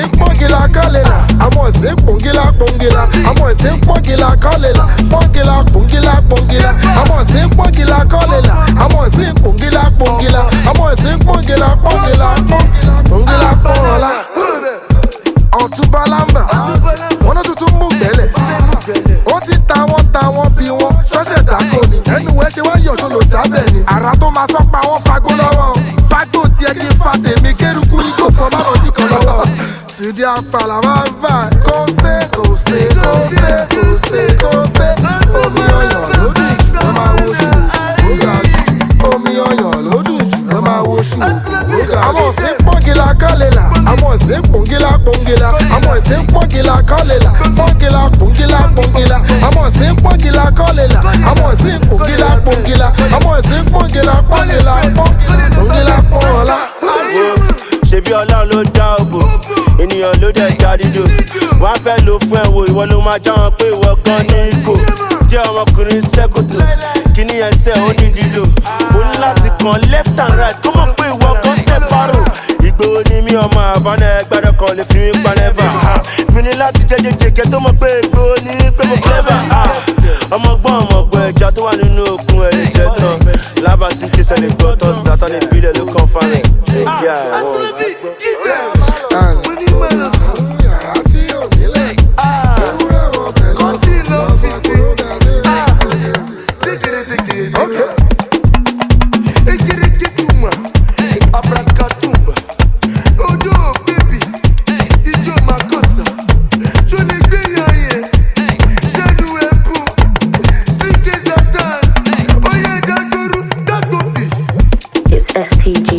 esi pọ́ngìlà kọ́lélà àwọn esi pọ́ngìlà pọ́ngìlà àwọn esi pọ́ngìlà kọ́lélà pọ́ngìlà pọ́ngìlà pọ́ngìlà àwọn esi pọ́ngìlà kọ́lélà. studia palava vai Kòsté kòsté kòsté kòsté kòsté Omi ọyàn ló dùn jù ẹ máa wo ṣù ó ga jù Omi ọyàn ló dùn jù ẹ máa wo ṣù ó ga jù. Àwọn òsín pọ́ngìlà kálẹ̀là àwọn òsín pọ́ngìlà pọ́ngìlà àwọn òsín pọ́ngìlà kálẹ̀là pọ́ngìlà pọ́ngìlà pọ́ngìlà àwọn òsín pọ́ngìlà kálẹ̀là àwọn òsín dídò wá fẹ́ lo fún ẹ wo ìwọ ló máa já wọn pé ìwọ gan ní ìgò jẹ́ ọmọkùnrin sẹ́kòtò kíní ẹsẹ̀ ó ní dídò ó ní láti kàn left and right kó mọ̀ pé ìwọ gan sẹ́pàrò ìgbòho ni mí ọmọ àbánà ẹgbẹ́rẹ́ kan lè fi mí pa nẹ́fà mi ní láti jẹ́ jẹjẹkẹ tó mọ̀ pé ìgbòho ni pé mo clever ọmọgbọ́n ọmọgbọ́n ẹja tó wà nínú òkun ẹ̀ lè jẹ́ tán lábàásí kí sẹ́ni gbọ́ tọ́sí látàlẹ́ STG.